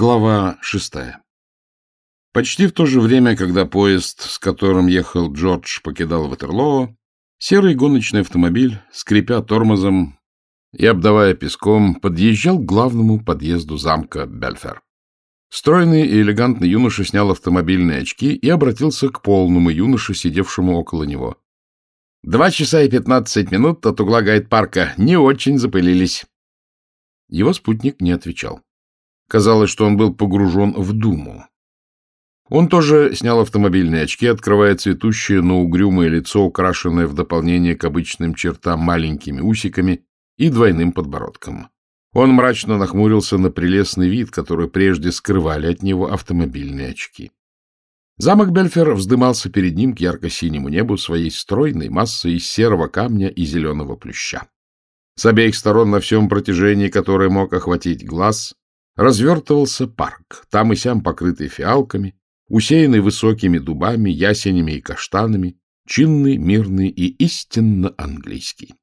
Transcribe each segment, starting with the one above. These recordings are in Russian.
Глава шестая Почти в то же время, когда поезд, с которым ехал Джордж, покидал Ватерлоо, серый гоночный автомобиль, скрипя тормозом и обдавая песком, подъезжал к главному подъезду замка Бельфер. Стройный и элегантный юноша снял автомобильные очки и обратился к полному юноше, сидевшему около него. — Два часа и пятнадцать минут от угла гайд-парка. Не очень запылились. Его спутник не отвечал. Казалось, что он был погружен в думу. Он тоже снял автомобильные очки, открывая цветущее, но угрюмое лицо, украшенное в дополнение к обычным чертам маленькими усиками и двойным подбородком. Он мрачно нахмурился на прелестный вид, который прежде скрывали от него автомобильные очки. Замок Бельфер вздымался перед ним к ярко-синему небу своей стройной массой из серого камня и зеленого плюща. С обеих сторон на всем протяжении, которое мог охватить глаз, развертывался парк, там и сям покрытый фиалками, усеянный высокими дубами, ясенями и каштанами, чинный, мирный и истинно английский.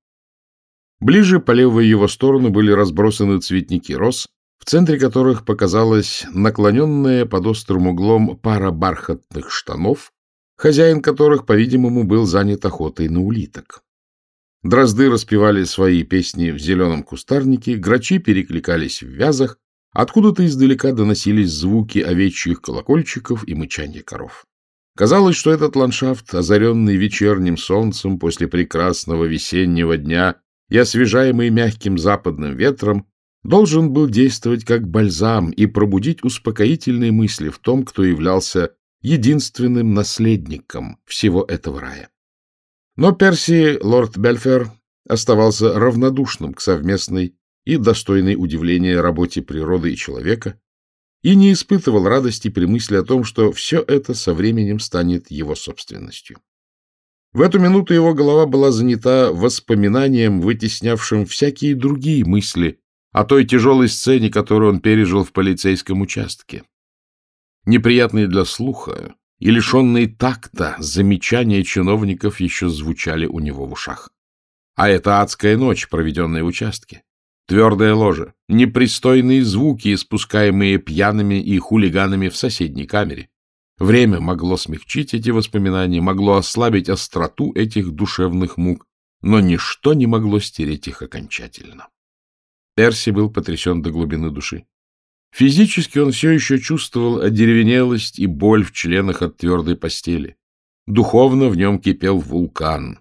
Ближе по левую его сторону были разбросаны цветники роз, в центре которых показалась наклоненная под острым углом пара бархатных штанов, хозяин которых, по-видимому, был занят охотой на улиток. Дрозды распевали свои песни в зеленом кустарнике, грачи перекликались в вязах, Откуда-то издалека доносились звуки овечьих колокольчиков и мычания коров. Казалось, что этот ландшафт, озаренный вечерним солнцем после прекрасного весеннего дня и освежаемый мягким западным ветром, должен был действовать как бальзам и пробудить успокоительные мысли в том, кто являлся единственным наследником всего этого рая. Но Перси, лорд Бельфер, оставался равнодушным к совместной и достойной удивления работе природы и человека, и не испытывал радости при мысли о том, что все это со временем станет его собственностью. В эту минуту его голова была занята воспоминанием, вытеснявшим всякие другие мысли о той тяжелой сцене, которую он пережил в полицейском участке. Неприятные для слуха и лишенные такта замечания чиновников еще звучали у него в ушах. А это адская ночь, проведенная в участке. Твердое ложе, непристойные звуки, испускаемые пьяными и хулиганами в соседней камере. Время могло смягчить эти воспоминания, могло ослабить остроту этих душевных мук, но ничто не могло стереть их окончательно. Перси был потрясен до глубины души. Физически он все еще чувствовал одеревенелость и боль в членах от твердой постели. Духовно в нем кипел вулкан.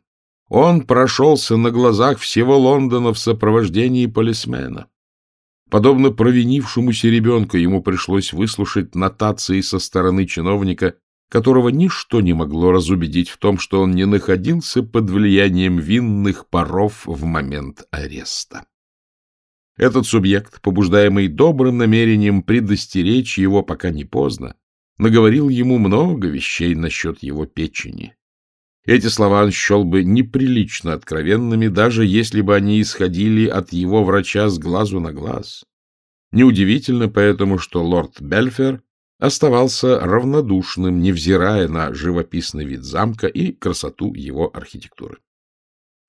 Он прошелся на глазах всего Лондона в сопровождении полисмена. Подобно провинившемуся ребенку, ему пришлось выслушать нотации со стороны чиновника, которого ничто не могло разубедить в том, что он не находился под влиянием винных паров в момент ареста. Этот субъект, побуждаемый добрым намерением предостеречь его, пока не поздно, наговорил ему много вещей насчет его печени. Эти слова он счел бы неприлично откровенными, даже если бы они исходили от его врача с глазу на глаз. Неудивительно поэтому, что лорд Бельфер оставался равнодушным, невзирая на живописный вид замка и красоту его архитектуры.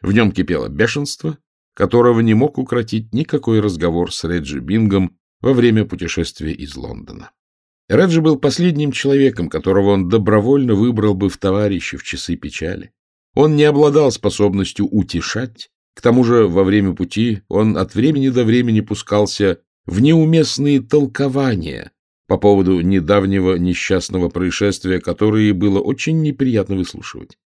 В нем кипело бешенство, которого не мог укротить никакой разговор с Реджи Бингом во время путешествия из Лондона. Реджи был последним человеком, которого он добровольно выбрал бы в товарищи в часы печали. Он не обладал способностью утешать, к тому же во время пути он от времени до времени пускался в неуместные толкования по поводу недавнего несчастного происшествия, которые было очень неприятно выслушивать.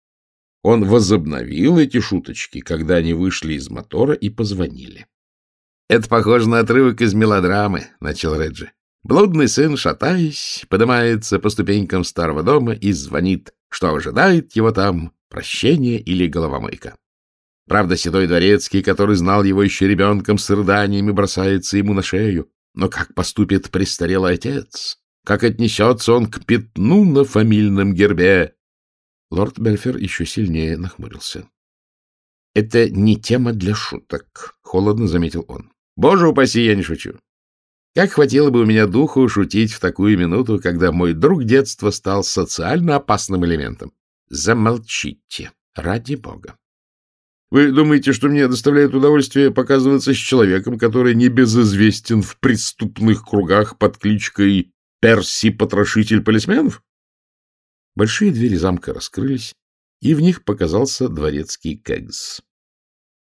Он возобновил эти шуточки, когда они вышли из мотора и позвонили. — Это похоже на отрывок из мелодрамы, — начал Реджи. Блудный сын, шатаясь, поднимается по ступенькам старого дома и звонит, что ожидает его там прощение или головомойка. Правда, седой дворецкий, который знал его еще ребенком, с рыданиями бросается ему на шею. Но как поступит престарелый отец? Как отнесется он к пятну на фамильном гербе? Лорд Бельфер еще сильнее нахмурился. — Это не тема для шуток, — холодно заметил он. — Боже упаси, я не шучу. Как хватило бы у меня духу шутить в такую минуту, когда мой друг детства стал социально опасным элементом. Замолчите, ради бога. Вы думаете, что мне доставляет удовольствие показываться с человеком, который небезызвестен в преступных кругах под кличкой Перси-потрошитель полисменов? Большие двери замка раскрылись, и в них показался дворецкий Кэгс.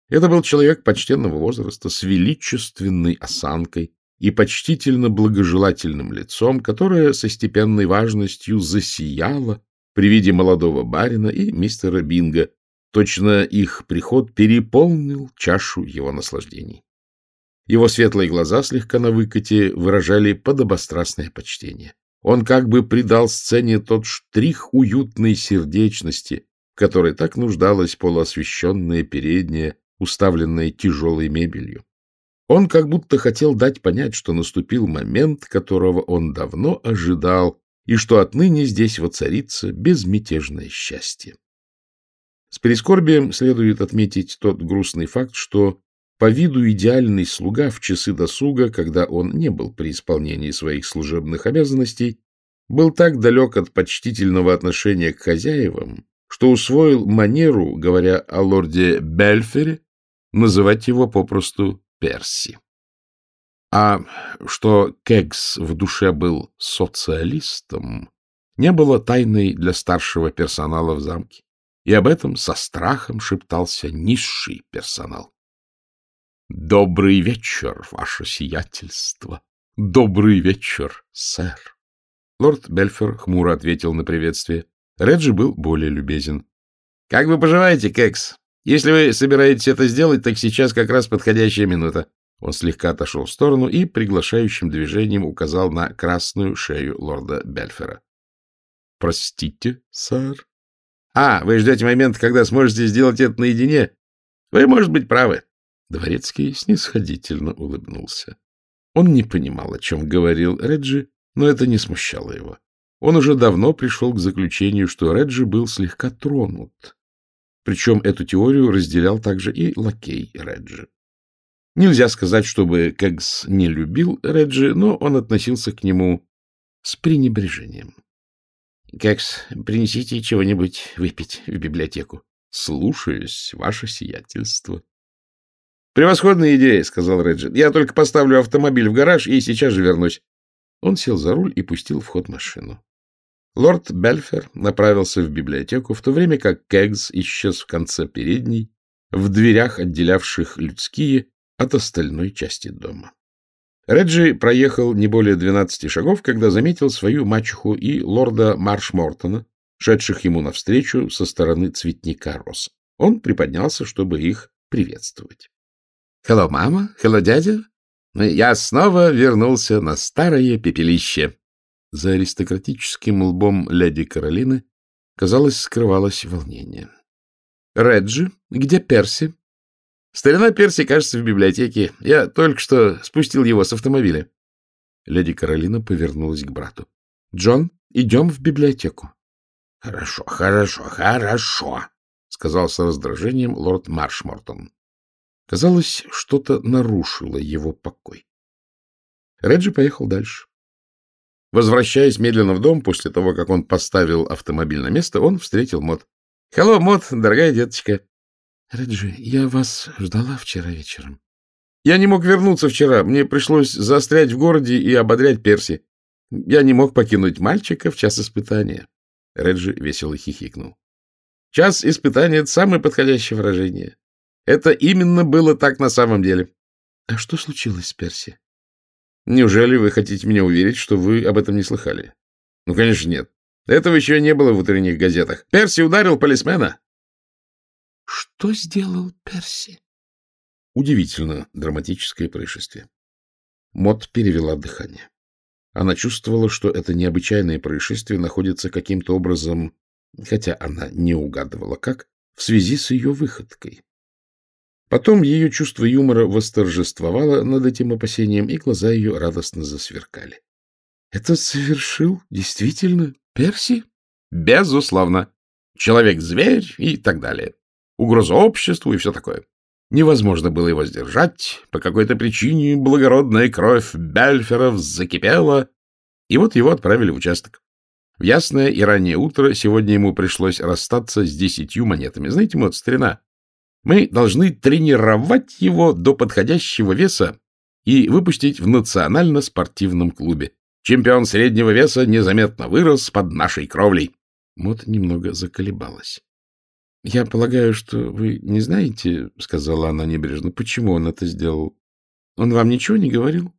Это был человек почтенного возраста с величественной осанкой и почтительно благожелательным лицом, которое со степенной важностью засияло при виде молодого барина и мистера Бинга. Точно их приход переполнил чашу его наслаждений. Его светлые глаза слегка на выкате выражали подобострастное почтение. Он как бы придал сцене тот штрих уютной сердечности, в которой так нуждалась полуосвещенная передняя, уставленная тяжелой мебелью. Он как будто хотел дать понять, что наступил момент, которого он давно ожидал, и что отныне здесь воцарится безмятежное счастье. С прискорбием следует отметить тот грустный факт, что по виду идеальный слуга в часы досуга, когда он не был при исполнении своих служебных обязанностей, был так далек от почтительного отношения к хозяевам, что усвоил манеру, говоря о лорде Бельфере, называть его попросту Перси. А что Кегс в душе был социалистом, не было тайной для старшего персонала в замке, и об этом со страхом шептался низший персонал. Добрый вечер, ваше сиятельство. Добрый вечер, сэр. Лорд Бельфер хмуро ответил на приветствие. Реджи был более любезен. — Как вы поживаете, Кекс? Если вы собираетесь это сделать, так сейчас как раз подходящая минута. Он слегка отошел в сторону и приглашающим движением указал на красную шею лорда Бельфера. — Простите, сэр? — А, вы ждете момента, когда сможете сделать это наедине? Вы, может быть, правы. Дворецкий снисходительно улыбнулся. Он не понимал, о чем говорил Реджи, но это не смущало его. Он уже давно пришел к заключению, что Реджи был слегка тронут. Причем эту теорию разделял также и лакей Реджи. Нельзя сказать, чтобы Кэгс не любил Реджи, но он относился к нему с пренебрежением. — Кэгс, принесите чего-нибудь выпить в библиотеку. — Слушаюсь, ваше сиятельство. — Превосходная идея, — сказал Реджи. — Я только поставлю автомобиль в гараж и сейчас же вернусь. Он сел за руль и пустил в ход машину. Лорд Бельфер направился в библиотеку, в то время как Кэгс исчез в конце передней, в дверях, отделявших людские от остальной части дома. Реджи проехал не более двенадцати шагов, когда заметил свою мачеху и лорда Маршмортона, шедших ему навстречу со стороны цветника роз. Он приподнялся, чтобы их приветствовать. Hello, мама. Hello, дядя. Я снова вернулся на старое пепелище. За аристократическим лбом леди Каролины, казалось, скрывалось волнение. Реджи, где Перси? Старина Перси, кажется, в библиотеке. Я только что спустил его с автомобиля. Леди Каролина повернулась к брату. — Джон, идем в библиотеку. — Хорошо, хорошо, хорошо, — сказал с раздражением лорд Маршмортон. Казалось, что-то нарушило его покой. Реджи поехал дальше. Возвращаясь медленно в дом, после того, как он поставил автомобиль на место, он встретил Мот. — Hello, Мот, дорогая деточка. — Реджи, я вас ждала вчера вечером. — Я не мог вернуться вчера. Мне пришлось застрять в городе и ободрять Перси. Я не мог покинуть мальчика в час испытания. Реджи весело хихикнул. — Час испытания — это самое подходящее выражение. Это именно было так на самом деле. — А что случилось с Перси? — Неужели вы хотите меня уверить, что вы об этом не слыхали? — Ну, конечно, нет. Этого еще не было в утренних газетах. Перси ударил полисмена. — Что сделал Перси? Удивительно драматическое происшествие. Мот перевела дыхание. Она чувствовала, что это необычайное происшествие находится каким-то образом, хотя она не угадывала как, в связи с ее выходкой. Потом ее чувство юмора восторжествовало над этим опасением, и глаза ее радостно засверкали. — Это совершил действительно Перси? — Безусловно. Человек-зверь и так далее. Угроза обществу и все такое. Невозможно было его сдержать. По какой-то причине благородная кровь Бельферов закипела, и вот его отправили в участок. В ясное и раннее утро сегодня ему пришлось расстаться с десятью монетами. Знаете, вот старина, Мы должны тренировать его до подходящего веса и выпустить в национально-спортивном клубе. Чемпион среднего веса незаметно вырос под нашей кровлей. Мот немного заколебалась. — Я полагаю, что вы не знаете, — сказала она небрежно, — почему он это сделал. Он вам ничего не говорил?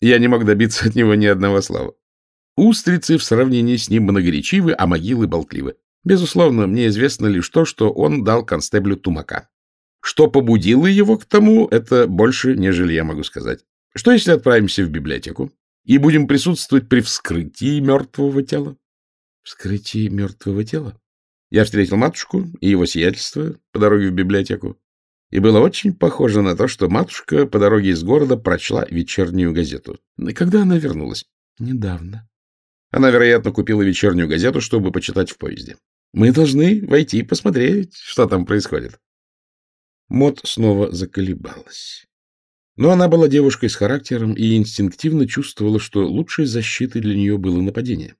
Я не мог добиться от него ни одного слова. Устрицы в сравнении с ним многоречивы, а могилы болтливы. Безусловно, мне известно лишь то, что он дал констеблю тумака. Что побудило его к тому, это больше, нежели я могу сказать. Что, если отправимся в библиотеку и будем присутствовать при вскрытии мертвого тела? Вскрытии мертвого тела? Я встретил матушку и его сиятельство по дороге в библиотеку, и было очень похоже на то, что матушка по дороге из города прочла вечернюю газету. Когда она вернулась? Недавно. Она, вероятно, купила вечернюю газету, чтобы почитать в поезде. Мы должны войти и посмотреть, что там происходит. Мот снова заколебалась. Но она была девушкой с характером и инстинктивно чувствовала, что лучшей защитой для нее было нападение.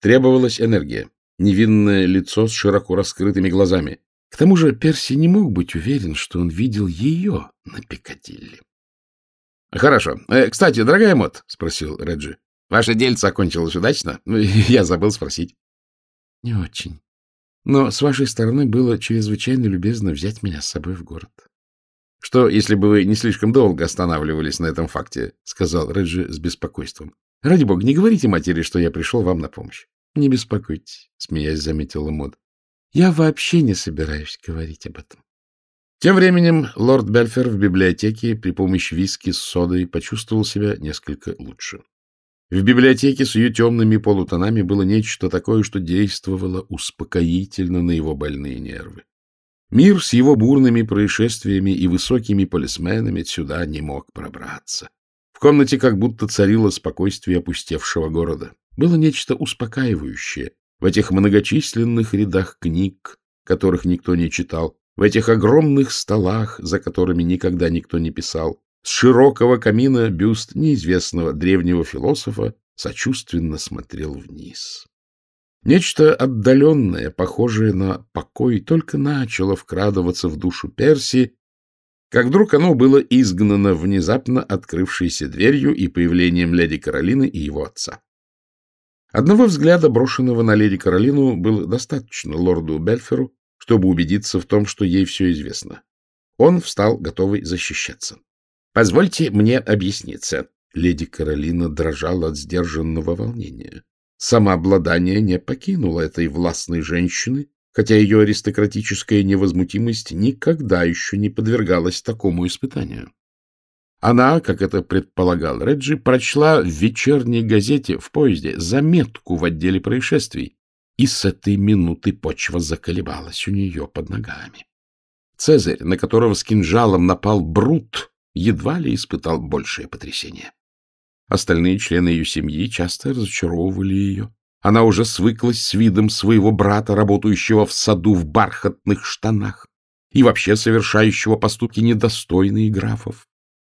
Требовалась энергия, невинное лицо с широко раскрытыми глазами. К тому же Перси не мог быть уверен, что он видел ее на Пикадилли. — Хорошо. Э, кстати, дорогая Мот, — спросил Реджи, — ваше дельце окончилось удачно? Я забыл спросить. — Не очень. Но с вашей стороны было чрезвычайно любезно взять меня с собой в город. — Что, если бы вы не слишком долго останавливались на этом факте? — сказал Реджи с беспокойством. — Ради бога, не говорите матери, что я пришел вам на помощь. — Не беспокойтесь, — смеясь заметила Мод. — Я вообще не собираюсь говорить об этом. Тем временем лорд Бельфер в библиотеке при помощи виски с содой почувствовал себя несколько лучше. В библиотеке с ее темными полутонами было нечто такое, что действовало успокоительно на его больные нервы. Мир с его бурными происшествиями и высокими полисменами сюда не мог пробраться. В комнате как будто царило спокойствие опустевшего города. Было нечто успокаивающее в этих многочисленных рядах книг, которых никто не читал, в этих огромных столах, за которыми никогда никто не писал, с широкого камина бюст неизвестного древнего философа сочувственно смотрел вниз. Нечто отдаленное, похожее на покой, только начало вкрадываться в душу Перси, как вдруг оно было изгнано внезапно открывшейся дверью и появлением леди Каролины и его отца. Одного взгляда, брошенного на леди Каролину, было достаточно лорду Бельферу, чтобы убедиться в том, что ей все известно. Он встал, готовый защищаться. Позвольте мне объясниться. Леди Каролина дрожала от сдержанного волнения. Самообладание не покинуло этой властной женщины, хотя ее аристократическая невозмутимость никогда еще не подвергалась такому испытанию. Она, как это предполагал Реджи, прочла в вечерней газете в поезде заметку в отделе происшествий, и с этой минуты почва заколебалась у нее под ногами. Цезарь, на которого с кинжалом напал Брут, едва ли испытал большее потрясение. Остальные члены ее семьи часто разочаровывали ее. Она уже свыклась с видом своего брата, работающего в саду в бархатных штанах и вообще совершающего поступки недостойные графов.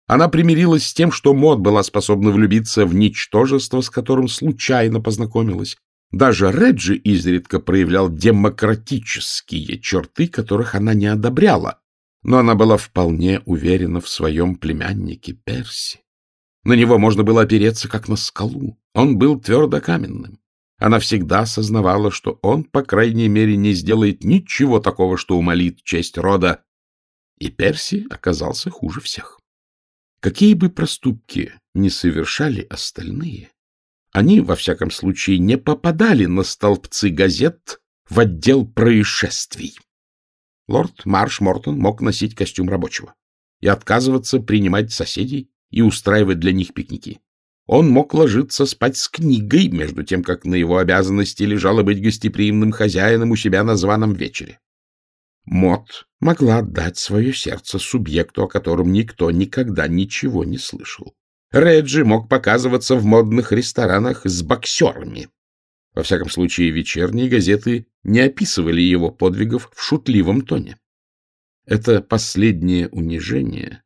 Она примирилась с тем, что Мод была способна влюбиться в ничтожество, с которым случайно познакомилась. Даже Реджи изредка проявлял демократические черты, которых она не одобряла, но она была вполне уверена в своем племяннике Перси. На него можно было опереться, как на скалу. Он был твердокаменным. Она всегда осознавала, что он, по крайней мере, не сделает ничего такого, что умолит честь рода. И Перси оказался хуже всех. Какие бы проступки ни совершали остальные, они, во всяком случае, не попадали на столбцы газет в отдел происшествий. Лорд Марш Мортон мог носить костюм рабочего и отказываться принимать соседей и устраивать для них пикники. Он мог ложиться спать с книгой, между тем, как на его обязанности лежало быть гостеприимным хозяином у себя на званом вечере. Мот могла отдать свое сердце субъекту, о котором никто никогда ничего не слышал. Реджи мог показываться в модных ресторанах с боксерами. Во всяком случае, вечерние газеты не описывали его подвигов в шутливом тоне. Это последнее унижение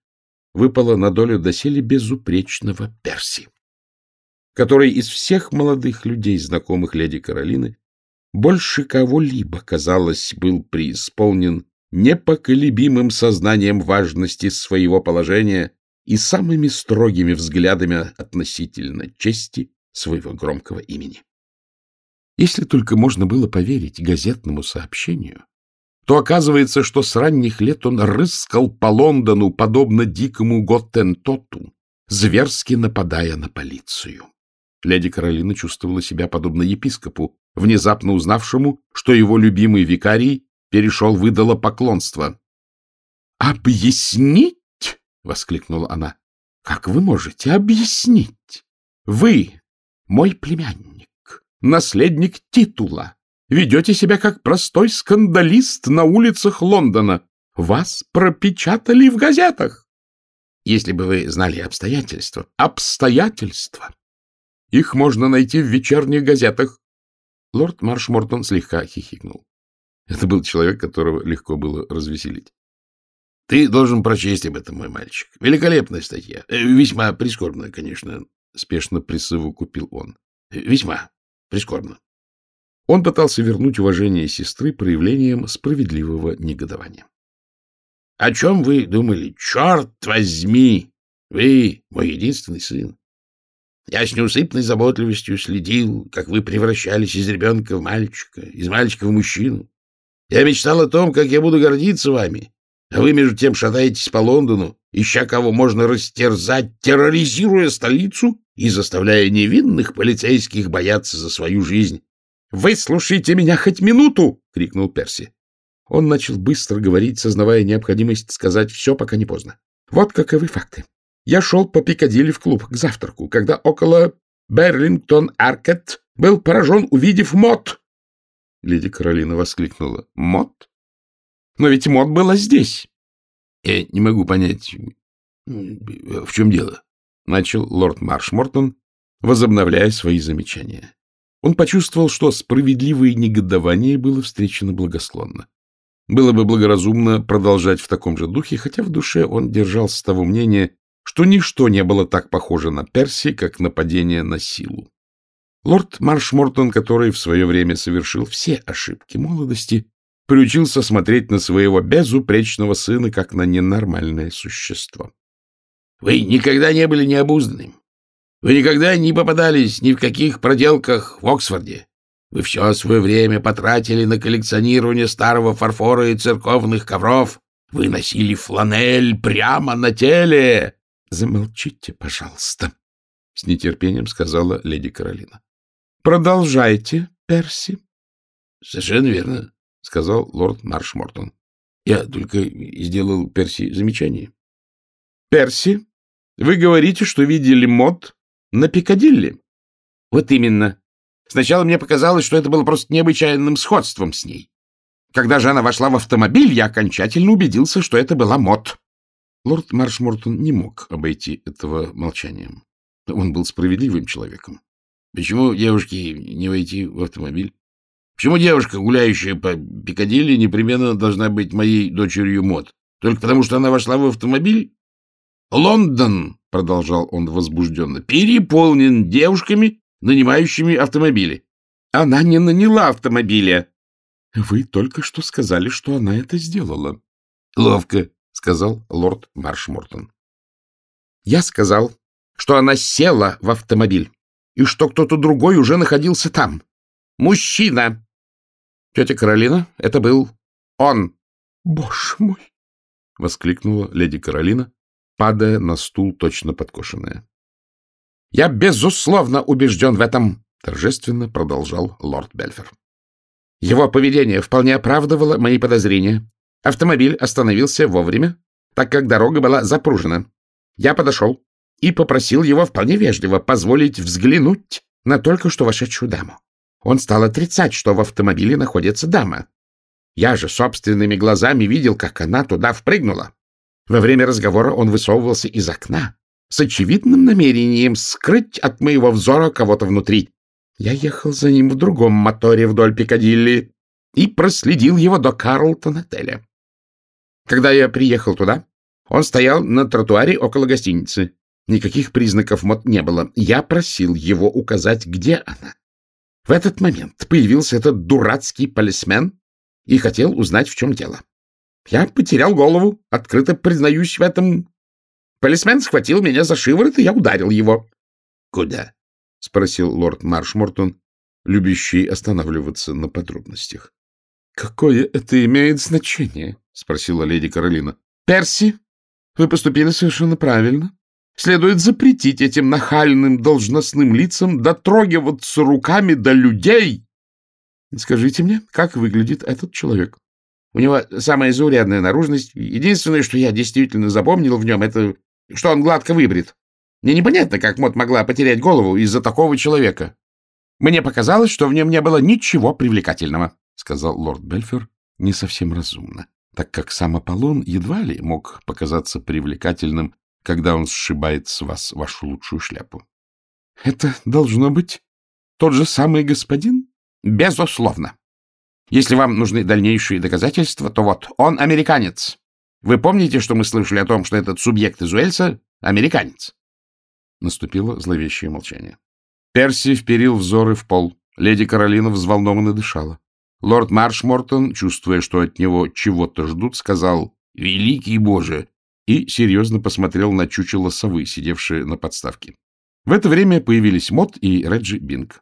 выпало на долю доселе безупречного Перси, который из всех молодых людей, знакомых леди Каролины, больше кого-либо, казалось, был преисполнен непоколебимым сознанием важности своего положения и самыми строгими взглядами относительно чести своего громкого имени. Если только можно было поверить газетному сообщению, то оказывается, что с ранних лет он рыскал по Лондону, подобно дикому Готтентоту, зверски нападая на полицию. Леди Каролина чувствовала себя подобно епископу, внезапно узнавшему, что его любимый викарий перешел в идолопоклонство. «Объяснить?» — воскликнула она. «Как вы можете объяснить? Вы, мой племянник, наследник титула, ведете себя как простой скандалист на улицах Лондона. Вас пропечатали в газетах. Если бы вы знали обстоятельства. Обстоятельства! Их можно найти в вечерних газетах. Лорд Маршмортон слегка хихикнул. Это был человек, которого легко было развеселить. — Ты должен прочесть об этом, мой мальчик. Великолепная статья. Э, весьма прискорбная, конечно. Спешно присыву купил он. Э, весьма прискорбно. Он пытался вернуть уважение сестры проявлением справедливого негодования. — О чем вы думали? Черт возьми! Вы мой единственный сын. Я с неусыпной заботливостью следил, как вы превращались из ребенка в мальчика, из мальчика в мужчину. Я мечтал о том, как я буду гордиться вами, а вы, между тем, шатаетесь по Лондону, ища кого можно растерзать, терроризируя столицу и заставляя невинных полицейских бояться за свою жизнь. — Вы слушайте меня хоть минуту! — крикнул Перси. Он начал быстро говорить, сознавая необходимость сказать все, пока не поздно. Вот каковы факты. Я шел по Пикадилли в клуб к завтраку, когда около Берлингтон-Аркет был поражен, увидев мод. Леди Каролина воскликнула. Мод? Но ведь мод была здесь. Я не могу понять, в чем дело, начал лорд Маршмортон, возобновляя свои замечания. Он почувствовал, что справедливое негодование было встречено благосклонно. Было бы благоразумно продолжать в таком же духе, хотя в душе он держался того мнения, что ничто не было так похоже на Перси, как нападение на силу. Лорд Маршмортон, который в свое время совершил все ошибки молодости, приучился смотреть на своего безупречного сына как на ненормальное существо. — Вы никогда не были необузданным. Вы никогда не попадались ни в каких проделках в Оксфорде. Вы все свое время потратили на коллекционирование старого фарфора и церковных ковров. Вы носили фланель прямо на теле. — Замолчите, пожалуйста, — с нетерпением сказала леди Каролина. — Продолжайте, Перси. — Совершенно верно, — сказал лорд Маршмортон. — Я только сделал Перси замечание. — Перси, вы говорите, что видели мод на Пикадилли? — Вот именно. Сначала мне показалось, что это было просто необычайным сходством с ней. Когда же она вошла в автомобиль, я окончательно убедился, что это была мод. Лорд Маршмортон не мог обойти этого молчанием. Он был справедливым человеком. Почему девушке не войти в автомобиль? Почему девушка, гуляющая по Пикадилли, непременно должна быть моей дочерью Мод? Только потому, что она вошла в автомобиль? Лондон, — продолжал он возбужденно, — переполнен девушками, нанимающими автомобили. Она не наняла автомобиля. Вы только что сказали, что она это сделала. Ловко, — сказал лорд Маршмортон. — Я сказал, что она села в автомобиль и что кто-то другой уже находился там. Мужчина! Тетя Каролина, это был он. — Боже мой! — воскликнула леди Каролина, падая на стул точно подкошенная. — Я безусловно убежден в этом, — торжественно продолжал лорд Бельфер. Его поведение вполне оправдывало мои подозрения. Автомобиль остановился вовремя, так как дорога была запружена. Я подошел и попросил его вполне вежливо позволить взглянуть на только что вошедшую даму. Он стал отрицать, что в автомобиле находится дама. Я же собственными глазами видел, как она туда впрыгнула. Во время разговора он высовывался из окна с очевидным намерением скрыть от моего взора кого-то внутри. Я ехал за ним в другом моторе вдоль Пикадилли и проследил его до Карлтон-отеля. Когда я приехал туда, он стоял на тротуаре около гостиницы. Никаких признаков мод не было. Я просил его указать, где она. В этот момент появился этот дурацкий полисмен и хотел узнать, в чем дело. Я потерял голову, открыто признаюсь в этом. Полисмен схватил меня за шиворот, и я ударил его. — Куда? — спросил лорд Маршмортон, любящий останавливаться на подробностях. — Какое это имеет значение? — спросила леди Каролина. — Перси, вы поступили совершенно правильно. Следует запретить этим нахальным должностным лицам дотрогиваться руками до людей. Скажите мне, как выглядит этот человек? У него самая заурядная наружность. Единственное, что я действительно запомнил в нем, это что он гладко выбрит. Мне непонятно, как Мот могла потерять голову из-за такого человека. Мне показалось, что в нем не было ничего привлекательного, — сказал лорд Бельфер не совсем разумно, так как сам Аполлон едва ли мог показаться привлекательным когда он сшибает с вас вашу лучшую шляпу. — Это должно быть тот же самый господин? — Безусловно. Если вам нужны дальнейшие доказательства, то вот, он американец. Вы помните, что мы слышали о том, что этот субъект из Уэльса — американец? Наступило зловещее молчание. Перси вперил взоры в пол. Леди Каролина взволнованно дышала. Лорд Маршмортон, чувствуя, что от него чего-то ждут, сказал «Великий Боже, и серьезно посмотрел на чучело совы, сидевшее на подставке. В это время появились Мот и Реджи Бинг.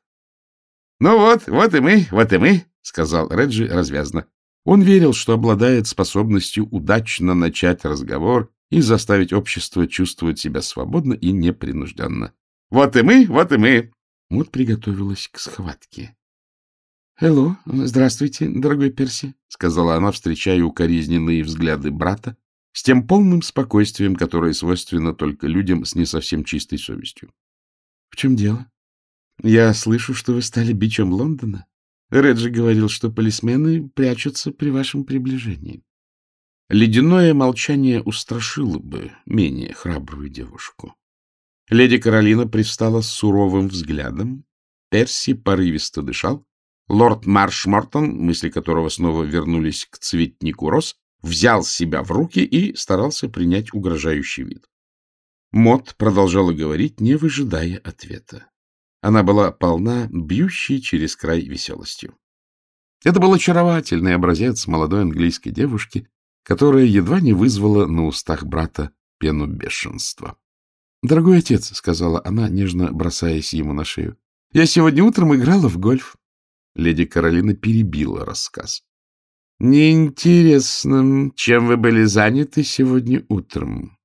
— Ну вот, вот и мы, вот и мы, — сказал Реджи развязно. Он верил, что обладает способностью удачно начать разговор и заставить общество чувствовать себя свободно и непринужденно. — Вот и мы, вот и мы. Мот приготовилась к схватке. — Hello, здравствуйте, дорогой Перси, — сказала она, встречая укоризненные взгляды брата с тем полным спокойствием, которое свойственно только людям с не совсем чистой совестью. — В чем дело? — Я слышу, что вы стали бичом Лондона. Реджи говорил, что полисмены прячутся при вашем приближении. Ледяное молчание устрашило бы менее храбрую девушку. Леди Каролина пристала с суровым взглядом. Перси порывисто дышал. Лорд Маршмортон, мысли которого снова вернулись к цветнику роз, взял себя в руки и старался принять угрожающий вид. Мот продолжала говорить, не выжидая ответа. Она была полна бьющей через край веселостью. Это был очаровательный образец молодой английской девушки, которая едва не вызвала на устах брата пену бешенства. — Дорогой отец, — сказала она, нежно бросаясь ему на шею, — я сегодня утром играла в гольф. Леди Каролина перебила рассказ. Неинтересно, чем вы были заняты сегодня утром.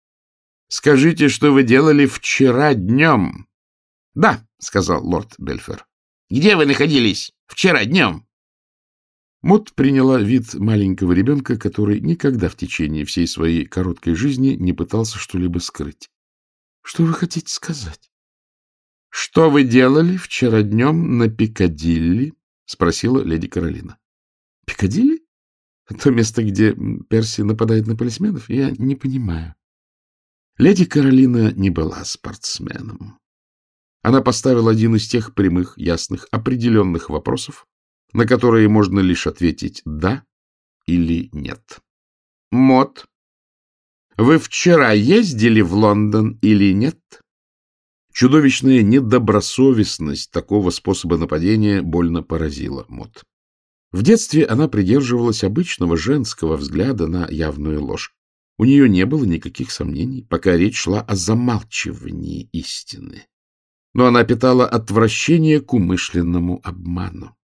Скажите, что вы делали вчера днем. — Да, — сказал лорд Бельфер. — Где вы находились вчера днем? Мот приняла вид маленького ребенка, который никогда в течение всей своей короткой жизни не пытался что-либо скрыть. — Что вы хотите сказать? — Что вы делали вчера днем на Пикадилли? — спросила леди Каролина. — Пикадилли? То место, где Перси нападает на полисменов, я не понимаю. Леди Каролина не была спортсменом. Она поставила один из тех прямых, ясных, определенных вопросов, на которые можно лишь ответить «да» или «нет». Мод, вы вчера ездили в Лондон или нет? Чудовищная недобросовестность такого способа нападения больно поразила Мод. В детстве она придерживалась обычного женского взгляда на явную ложь. У нее не было никаких сомнений, пока речь шла о замалчивании истины. Но она питала отвращение к умышленному обману.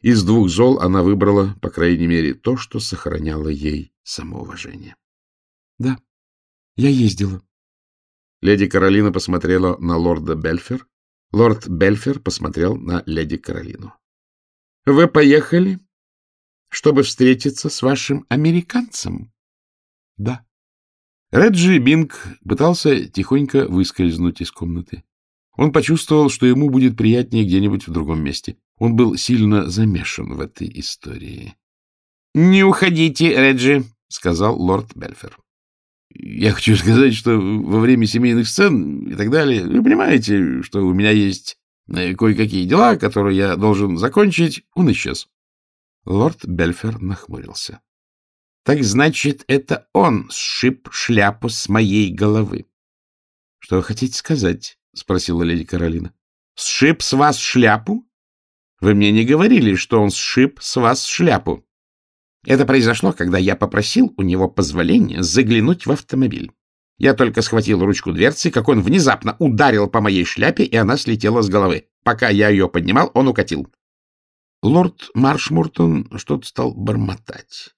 Из двух зол она выбрала, по крайней мере, то, что сохраняло ей самоуважение. — Да, я ездила. Леди Каролина посмотрела на лорда Бельфер. Лорд Бельфер посмотрел на леди Каролину. — Вы поехали, чтобы встретиться с вашим американцем? — Да. Реджи Бинг пытался тихонько выскользнуть из комнаты. Он почувствовал, что ему будет приятнее где-нибудь в другом месте. Он был сильно замешан в этой истории. — Не уходите, Реджи, — сказал лорд Бельфер. — Я хочу сказать, что во время семейных сцен и так далее, вы понимаете, что у меня есть Э, кое-какие дела, которые я должен закончить, он исчез. Лорд Бельфер нахмурился. — Так значит, это он сшиб шляпу с моей головы. — Что вы хотите сказать? — спросила леди Каролина. — Сшиб с вас шляпу? Вы мне не говорили, что он сшиб с вас шляпу. Это произошло, когда я попросил у него позволения заглянуть в автомобиль. Я только схватил ручку дверцы, как он внезапно ударил по моей шляпе, и она слетела с головы. Пока я ее поднимал, он укатил. Лорд Маршмуртон что-то стал бормотать.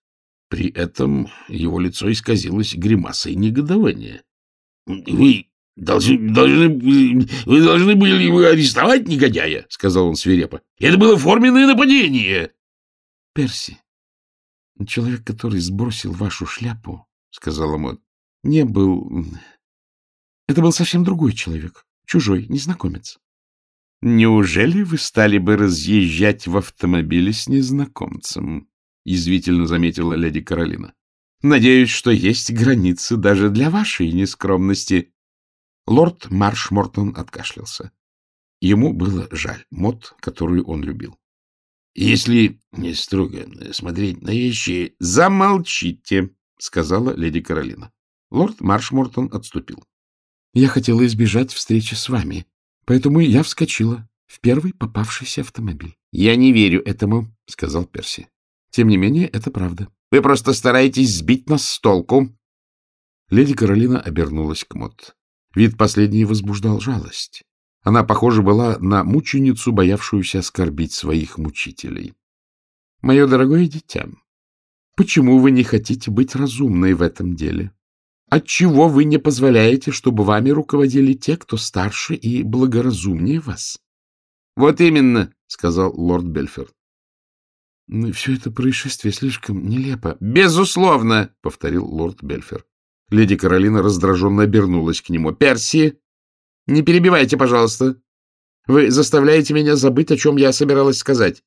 При этом его лицо исказилось гримасой негодования. — Вы должны, должны, вы должны были его арестовать, негодяя, — сказал он свирепо. — Это было форменное нападение. — Перси, человек, который сбросил вашу шляпу, — сказала Мод, — не был... Это был совсем другой человек, чужой, незнакомец. — Неужели вы стали бы разъезжать в автомобиле с незнакомцем? — язвительно заметила леди Каролина. — Надеюсь, что есть границы даже для вашей нескромности. Лорд Маршмортон откашлялся. Ему было жаль мод, которую он любил. — Если не строго смотреть на вещи... — Замолчите, — сказала леди Каролина. Лорд Маршмортон отступил. — Я хотела избежать встречи с вами, Поэтому я вскочила в первый попавшийся автомобиль. — Я не верю этому, — сказал Перси. — Тем не менее, это правда. Вы просто стараетесь сбить нас с толку. Леди Каролина обернулась к Мот. Вид последней возбуждал жалость. Она, похоже, была на мученицу, боявшуюся оскорбить своих мучителей. — Мое дорогое дитя, почему вы не хотите быть разумной в этом деле? Отчего вы не позволяете, чтобы вами руководили те, кто старше и благоразумнее вас? — Вот именно, — сказал лорд Бельфер. Ну, — Все это происшествие слишком нелепо. — Безусловно, — повторил лорд Бельфер. Леди Каролина раздраженно обернулась к нему. — Перси, не перебивайте, пожалуйста. Вы заставляете меня забыть, о чем я собиралась сказать.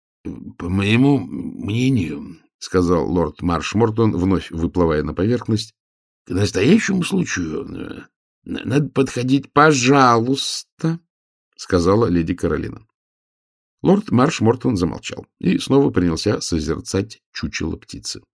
— По моему мнению, — сказал лорд Маршмортон, вновь выплывая на поверхность, к настоящему случаю э, надо подходить, пожалуйста, — сказала леди Каролина. Лорд Марш Мортон замолчал и снова принялся созерцать чучело птицы. —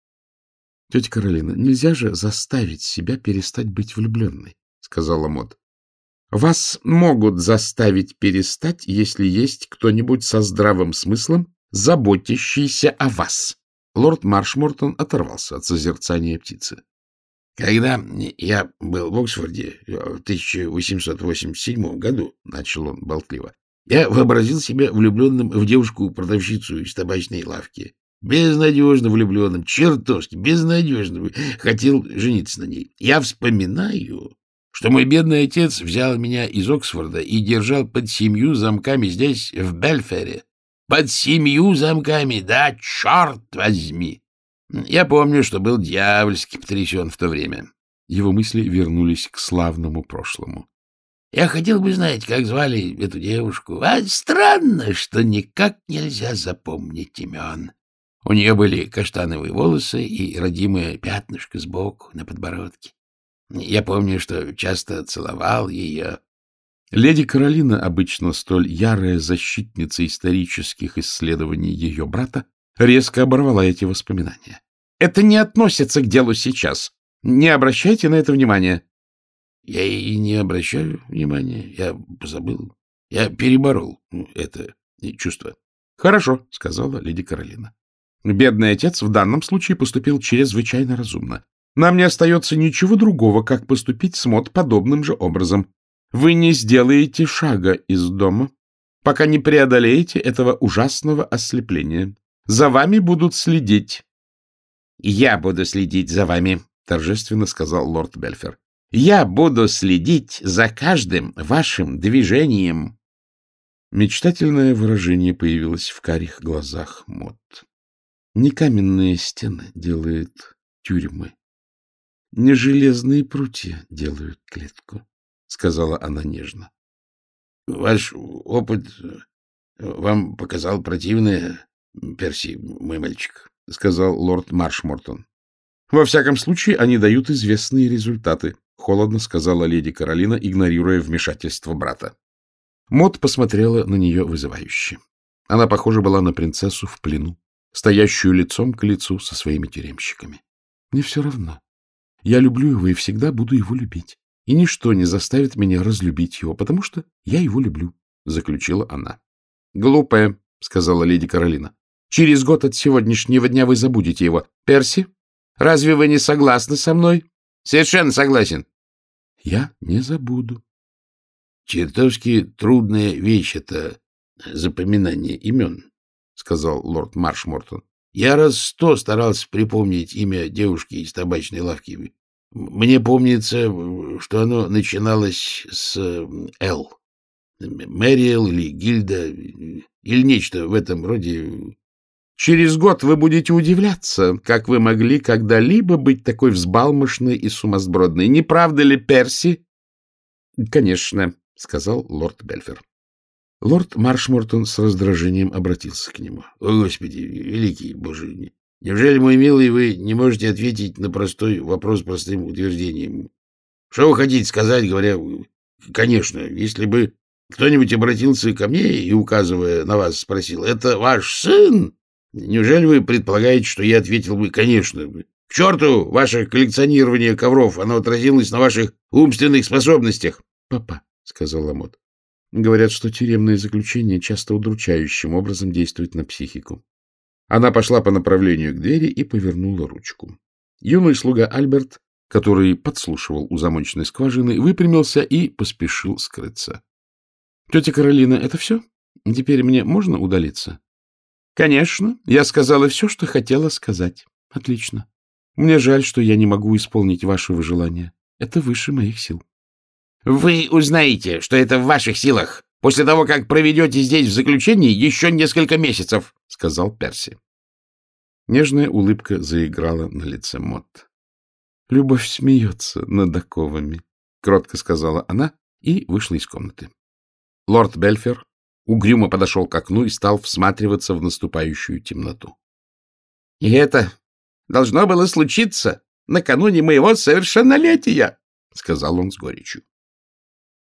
Тетя Каролина, нельзя же заставить себя перестать быть влюбленной, — сказала Мод. — Вас могут заставить перестать, если есть кто-нибудь со здравым смыслом, заботящийся о вас. Лорд Маршмортон оторвался от созерцания птицы. Когда я был в Оксфорде в 1887 году, — начал он болтливо, — я вообразил себя влюбленным в девушку-продавщицу из табачной лавки. Безнадежно влюбленным, чертовски, безнадежно. Хотел жениться на ней. Я вспоминаю, что мой бедный отец взял меня из Оксфорда и держал под семью замками здесь, в Бельфере. Под семью замками, да, черт возьми! Я помню, что был дьявольски потрясен в то время. Его мысли вернулись к славному прошлому. Я хотел бы знать, как звали эту девушку. А странно, что никак нельзя запомнить имен. У нее были каштановые волосы и родимое пятнышко сбоку на подбородке. Я помню, что часто целовал ее. Леди Каролина, обычно столь ярая защитница исторических исследований ее брата, резко оборвала эти воспоминания. Это не относится к делу сейчас. Не обращайте на это внимания. Я и не обращаю внимания. Я позабыл. Я переборол это чувство. Хорошо, сказала леди Каролина. Бедный отец в данном случае поступил чрезвычайно разумно. Нам не остается ничего другого, как поступить с Мод подобным же образом. Вы не сделаете шага из дома, пока не преодолеете этого ужасного ослепления. За вами будут следить. — Я буду следить за вами, — торжественно сказал лорд Бельфер. — Я буду следить за каждым вашим движением. Мечтательное выражение появилось в карих глазах Мот. Не каменные стены делают тюрьмы, не железные прутья делают клетку, — сказала она нежно. — Ваш опыт вам показал противное, Перси, мой мальчик, — сказал лорд Маршмортон. — Во всяком случае, они дают известные результаты, — холодно сказала леди Каролина, игнорируя вмешательство брата. Мот посмотрела на нее вызывающе. Она, похожа была на принцессу в плену, стоящую лицом к лицу со своими тюремщиками. — Мне все равно. Я люблю его и всегда буду его любить. И ничто не заставит меня разлюбить его, потому что я его люблю, — заключила она. — Глупая, — сказала леди Каролина. Через год от сегодняшнего дня вы забудете его. Перси, разве вы не согласны со мной? Совершенно согласен. Я не забуду. Чертовски трудная вещь это запоминание имен, — сказал лорд Маршмортон. Я раз сто старался припомнить имя девушки из табачной лавки. Мне помнится, что оно начиналось с «Л». Мэриэл или Гильда, или нечто в этом роде. Через год вы будете удивляться, как вы могли когда-либо быть такой взбалмошной и сумасбродной. Не правда ли, Перси? — Конечно, — сказал лорд Бельфер. Лорд Маршмортон с раздражением обратился к нему. — О, Господи, великий Боже! Неужели, мой милый, вы не можете ответить на простой вопрос простым утверждением? Что вы хотите сказать, говоря, конечно, если бы кто-нибудь обратился ко мне и, указывая на вас, спросил, это ваш сын? Неужели вы предполагаете, что я ответил бы, конечно, к черту ваше коллекционирование ковров, оно отразилось на ваших умственных способностях? — Папа, — сказал Амот, — говорят, что тюремное заключение часто удручающим образом действует на психику. Она пошла по направлению к двери и повернула ручку. Юный слуга Альберт, который подслушивал у замочной скважины, выпрямился и поспешил скрыться. — Тетя Каролина, это все? Теперь мне можно удалиться? — Конечно. Я сказала все, что хотела сказать. — Отлично. Мне жаль, что я не могу исполнить вашего желания. Это выше моих сил. — Вы узнаете, что это в ваших силах, после того, как проведете здесь в заключении еще несколько месяцев, — сказал Перси. Нежная улыбка заиграла на лице Мот. — Любовь смеется над оковами, — кротко сказала она и вышла из комнаты. Лорд Бельфер угрюмо подошел к окну и стал всматриваться в наступающую темноту. — И это должно было случиться накануне моего совершеннолетия, — сказал он с горечью.